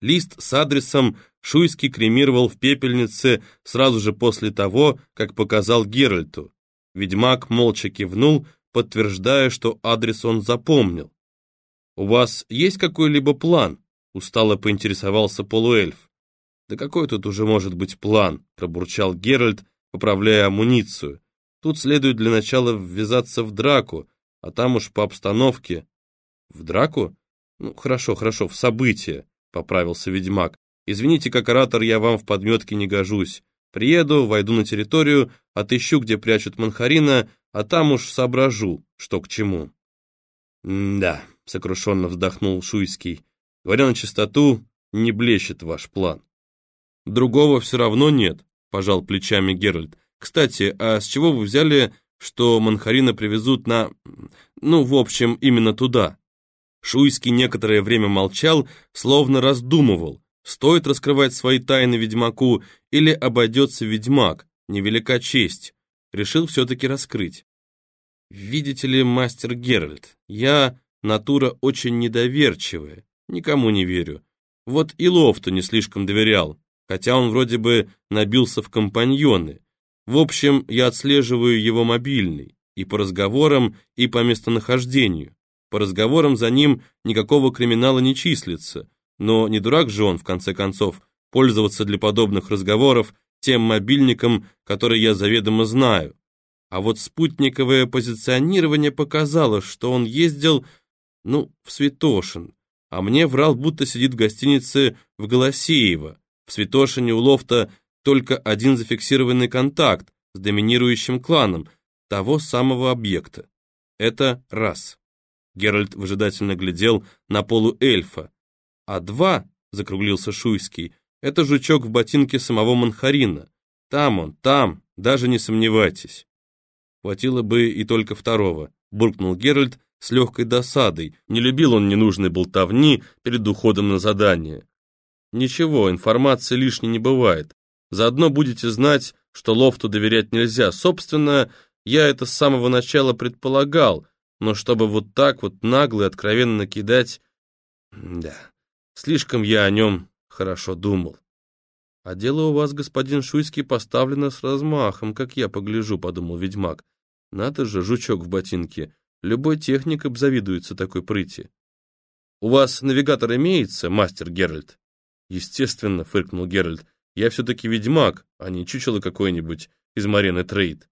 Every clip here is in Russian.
Лист с адресом Шуйский кремировал в пепельнице сразу же после того, как показал Геральту. Ведьмак молча кивнул, подтверждая, что адрес он запомнил. «У вас есть какой-либо план?» — устало поинтересовался полуэльф. «Да какой тут уже может быть план?» — пробурчал Геральт, поправляя амуницию. «Тут следует для начала ввязаться в драку, а там уж по обстановке». «В драку? Ну, хорошо, хорошо, в событие», — поправился ведьмак. «Извините, как оратор я вам в подметке не гожусь. Приеду, войду на территорию, отыщу, где прячут Манхарина, а там уж соображу, что к чему». «Да», — сокрушенно вздохнул Шуйский, — «говоря на чистоту, не блещет ваш план». «Другого все равно нет», — пожал плечами Геральт. «Кстати, а с чего вы взяли, что Манхарина привезут на... ну, в общем, именно туда?» Шуйский некоторое время молчал, словно раздумывал, стоит раскрывать свои тайны ведьмаку или обойдется ведьмак, невелика честь. Решил все-таки раскрыть. «Видите ли, мастер Геральт, я натура очень недоверчивая, никому не верю. Вот и Лофту не слишком доверял, хотя он вроде бы набился в компаньоны. В общем, я отслеживаю его мобильный, и по разговорам, и по местонахождению. По разговорам за ним никакого криминала не числится, но не дурак же он, в конце концов, пользоваться для подобных разговоров тем мобильником, который я заведомо знаю. А вот спутниковое позиционирование показало, что он ездил, ну, в Святошин, а мне врал, будто сидит в гостинице в Голосеево. В Святошине у Лофта только один зафиксированный контакт с доминирующим кланом того самого объекта. Это раз. Геральт выжидательно глядел на полуэльфа. А два, закруглился Шуйский, это жучок в ботинке самого Манхарина. Там он, там, даже не сомневайтесь. Хватило бы и только второго, буркнул Геральт с легкой досадой. Не любил он ненужной болтовни перед уходом на задание. Ничего, информации лишней не бывает. Заодно будете знать, что лофту доверять нельзя. Собственно, я это с самого начала предполагал, но чтобы вот так вот нагло и откровенно кидать... Да, слишком я о нем хорошо думал. А дело у вас, господин Шуйский, поставлено с размахом, как я погляжу, подумал ведьмак. Надо же, жучок в ботинке. Любой техник обзавидуется такой прыти. У вас навигатор имеется, мастер Геральт? Естественно, фыркнул Геральт. Я все-таки ведьмак, а не чучело какое-нибудь из Марены Трейд.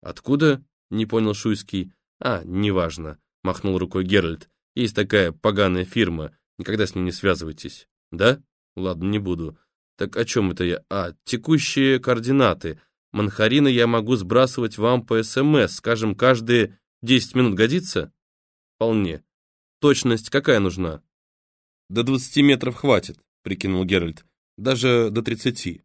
Откуда? Не понял Шуйский. «А, неважно», — махнул рукой Геральт. «Есть такая поганая фирма, никогда с ней не связывайтесь». «Да? Ладно, не буду. Так о чем это я? А, текущие координаты. Манхарина я могу сбрасывать вам по СМС, скажем, каждые 10 минут годится?» «Вполне. Точность какая нужна?» «До 20 метров хватит», — прикинул Геральт. «Даже до 30.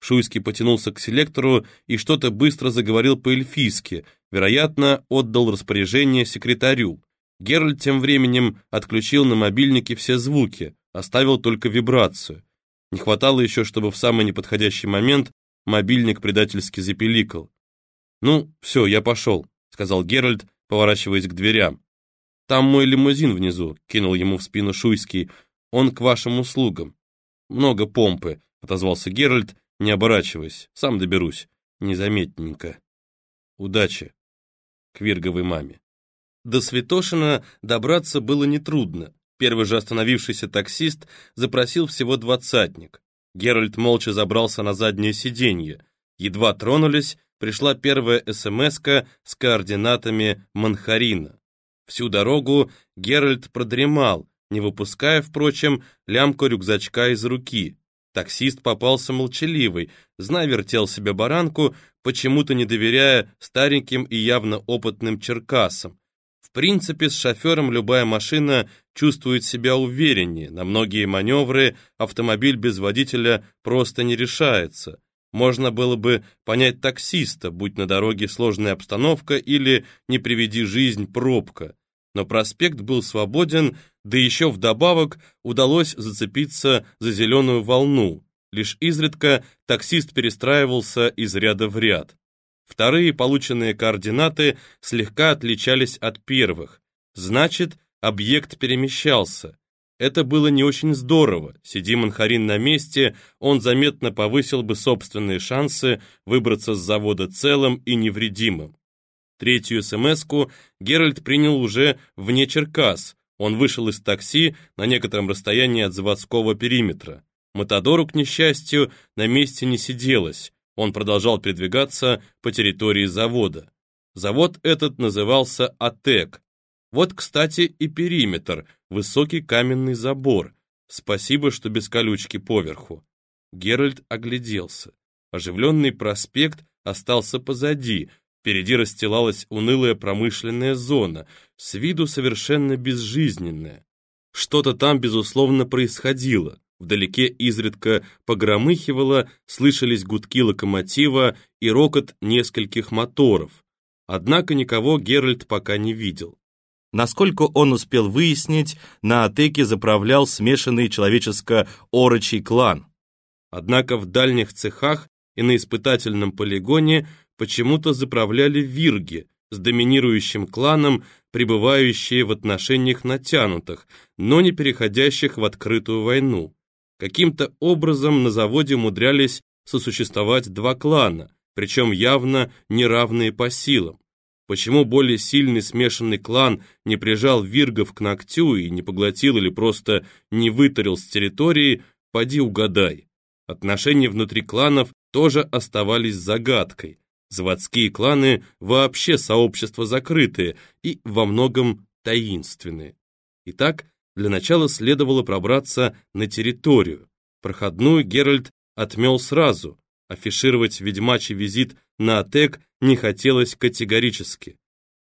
Шуйский потянулся к селектору и что-то быстро заговорил по-эльфийски, вероятно, отдал распоряжение секретарю. Геральт тем временем отключил на мобильнике все звуки, оставил только вибрацию. Не хватало еще, чтобы в самый неподходящий момент мобильник предательски запеликал. «Ну, все, я пошел», — сказал Геральт, поворачиваясь к дверям. «Там мой лимузин внизу», — кинул ему в спину Шуйский. «Он к вашим услугам». «Много помпы», — отозвался Геральт не оборачиваясь, сам доберусь, незаметненько. Удачи. К Вирговой маме. До Святошина добраться было нетрудно. Первый же остановившийся таксист запросил всего двадцатник. Геральт молча забрался на заднее сиденье. Едва тронулись, пришла первая смс с координатами Манхарина. Всю дорогу Геральт продремал, не выпуская, впрочем, лямку рюкзачка из руки. Таксист попался молчаливый, зна вертел себе баранку, почему-то не доверяя стареньким и явно опытным черкасам. В принципе, с шофером любая машина чувствует себя увереннее, на многие маневры автомобиль без водителя просто не решается. Можно было бы понять таксиста, будь на дороге сложная обстановка или, не приведи жизнь, пробка. Но проспект был свободен, да еще вдобавок удалось зацепиться за зеленую волну. Лишь изредка таксист перестраивался из ряда в ряд. Вторые полученные координаты слегка отличались от первых. Значит, объект перемещался. Это было не очень здорово. Сиди Манхарин на месте, он заметно повысил бы собственные шансы выбраться с завода целым и невредимым. Третью СМС-ку Геральт принял уже вне Черкас. Он вышел из такси на некотором расстоянии от заводского периметра. Матадору, к несчастью, на месте не сиделось. Он продолжал передвигаться по территории завода. Завод этот назывался АТЭК. Вот, кстати, и периметр, высокий каменный забор. Спасибо, что без колючки поверху. Геральт огляделся. Оживленный проспект остался позади, впереди расстилалась унылая промышленная зона, с виду совершенно безжизненная. Что-то там, безусловно, происходило. Вдалеке изредка погромыхивало, слышались гудки локомотива и рокот нескольких моторов. Однако никого Геральт пока не видел. Насколько он успел выяснить, на Атеке заправлял смешанный человеческо-орочий клан. Однако в дальних цехах и на испытательном полигоне почему-то заправляли вирги с доминирующим кланом, пребывающие в отношениях натянутых, но не переходящих в открытую войну. Каким-то образом на заводе умудрялись сосуществовать два клана, причем явно неравные по силам. Почему более сильный смешанный клан не прижал виргов к ногтю и не поглотил или просто не вытарил с территории, поди угадай. Отношения внутри кланов тоже оставались загадкой. Заводские кланы вообще сообщества закрытые и во многом таинственные. Итак, для начала следовало пробраться на территорию. Проходную Геральт отмел сразу, афишировать ведьмачий визит на АТЭК не хотелось категорически.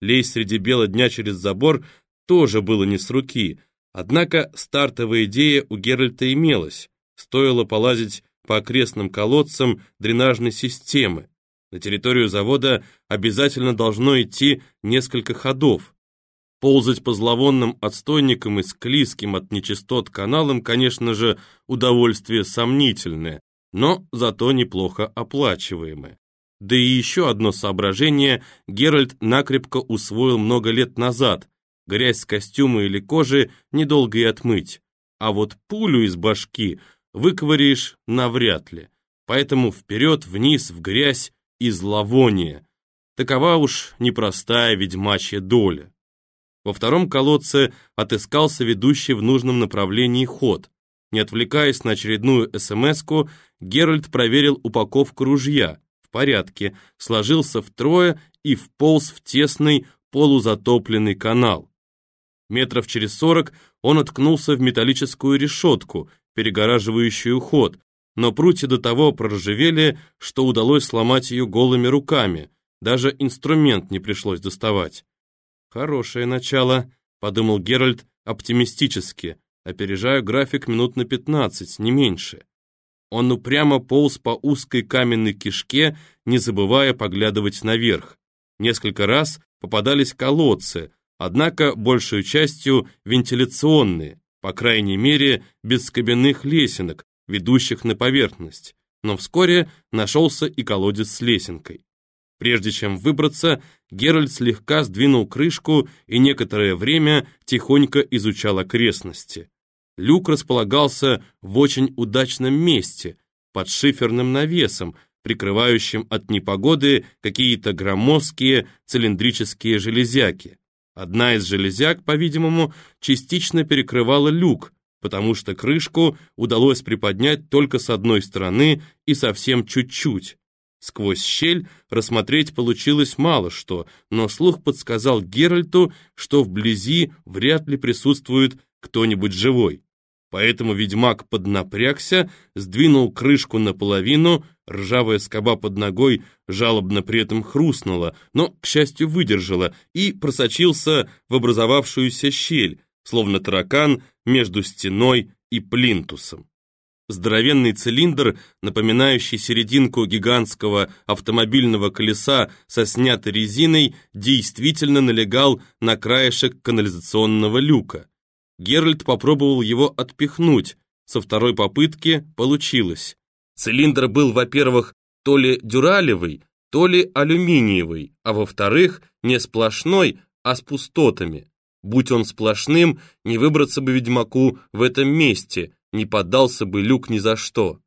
Лезть среди бела дня через забор тоже было не с руки, однако стартовая идея у Геральта имелась. Стоило полазить по окрестным колодцам дренажной системы. На территорию завода обязательно должно идти несколько ходов. Ползать по зловонным отстойникам и склизким от нечистот каналам, конечно же, удовольствие сомнительное, но зато неплохо оплачиваемое. Да и еще одно соображение Геральт накрепко усвоил много лет назад. Грязь с костюма или кожи недолго и отмыть. А вот пулю из башки выковыришь навряд ли. Поэтому вперед, вниз, в грязь и зловоние. Такова уж непростая ведьмачья доля. Во втором колодце отыскался ведущий в нужном направлении ход. Не отвлекаясь на очередную СМС-ку, Геральт проверил упаковку ружья порядке, сложился втрое и вполз в тесный полузатопленный канал. Метров через сорок он откнулся в металлическую решетку, перегораживающую ход, но прутья до того проржавели, что удалось сломать ее голыми руками, даже инструмент не пришлось доставать. «Хорошее начало», — подумал Геральт оптимистически, опережаю график минут на пятнадцать, не меньше. Он упрямо полз по узкой каменной кишке, не забывая поглядывать наверх. Несколько раз попадались колодцы, однако большую частью вентиляционные, по крайней мере, без скобяных лесенок, ведущих на поверхность. Но вскоре нашелся и колодец с лесенкой. Прежде чем выбраться, Геральт слегка сдвинул крышку и некоторое время тихонько изучал окрестности. Люк располагался в очень удачном месте, под шиферным навесом, прикрывающим от непогоды какие-то громоздкие цилиндрические железяки. Одна из железяк, по-видимому, частично перекрывала люк, потому что крышку удалось приподнять только с одной стороны и совсем чуть-чуть. Сквозь щель рассмотреть получилось мало что, но слух подсказал Геральту, что вблизи вряд ли присутствует кто-нибудь живой. Поэтому ведьмак поднапрягся, сдвинул крышку наполовину, ржавая скоба под ногой жалобно при этом хрустнула, но, к счастью, выдержала и просочился в образовавшуюся щель, словно таракан между стеной и плинтусом. Здоровенный цилиндр, напоминающий серединку гигантского автомобильного колеса со снятой резиной, действительно налегал на краешек канализационного люка. Геральт попробовал его отпихнуть. Со второй попытки получилось. Цилиндр был, во-первых, то ли дюралевый, то ли алюминиевый, а во-вторых, не сплошной, а с пустотами. Будь он сплошным, не выбраться бы ведьмаку в этом месте, не поддался бы люк ни за что.